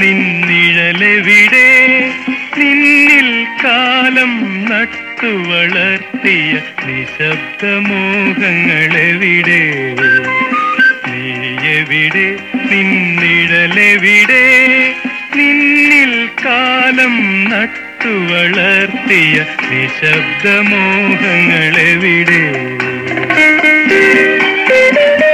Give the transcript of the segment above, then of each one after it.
നിന്നിഴലെവിടെ നിന്നിൽ കാലം നട്ടു വളർത്തിയ നിശബ്ദമോഹങ്ങളെവിടെ നീയെവിടെ നിന്നിഴലെവിടെ നിന്നിൽ കാലം നട്ടു വളർത്തിയ നിശബ്ദമോഹങ്ങളെവിടെ ഓർമ്മകൾ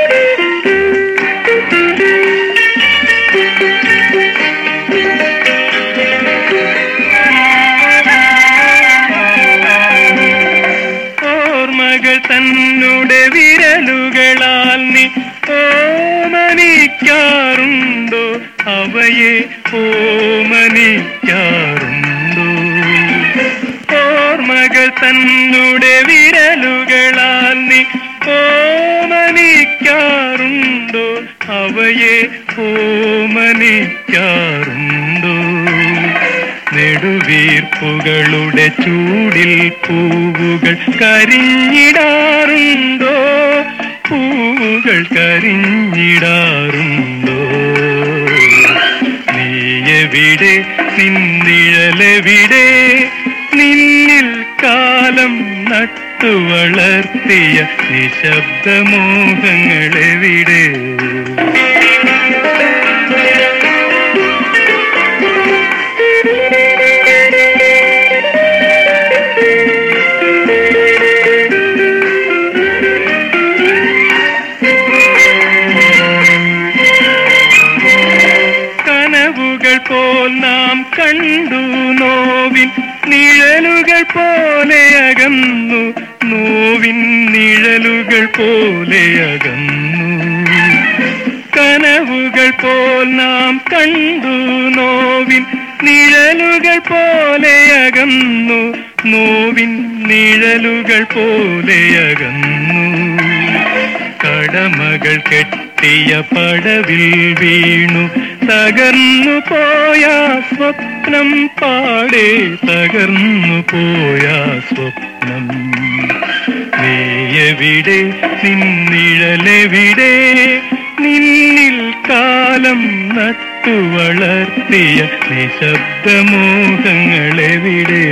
തന്നുടെ വിരലുകളാൽ നീ ഓമനിക്കാറുണ്ടോ? അവയെ ഓമനിക്കാറുണ്ടോ? ഓർമ്മകൾ തന്നുടെ വിരലുകളാൽ നീ ഓമനിക്കാറുണ്ടോ? അവയെ ഓമനിക്കാറുണ്ടോ? നെടുവീർപ്പുകളുടെ ചൂടിൽ പൂവുകൾ കരിഞ്ഞിടാറുണ്ടോ? പൂവുകൾ കരിഞ്ഞിടാറുണ്ടോ? നീയെവിടെ നിന്നിഴലെവിടെ നിന്നിൽ കാലം നട്ടു വളർത്തിയ നിശബ്ദമോഹങ്ങളെവിടെ നാം കണ്ടു നോവിൻ നിഴലുകൾ പോലെ അകന്നു. നോവിൻ നിഴലുകൾ പോലെ അകന്നു. കനവുകൾ പോൽ നാം കണ്ടു നോവിൻ നിഴലുകൾ പോലെ അകന്നു. നോവിൻ നിഴലുകൾ പോലെ അകന്നു. കടമകൾ കെട്ടിയ പ്രിയപടവിൽ വീണു തകർന്നു പോയ സ്വപ്നം പാടെ തകർന്നു പോയ സ്വപ്നം നീയെവിടെ നിന്നിഴലെവിടെ നിന്നിൽ കാലം നട്ടു വളർത്തിയ നിശബ്ദമോഹങ്ങളെവിടെ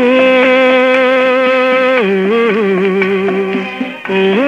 ഓ ഓ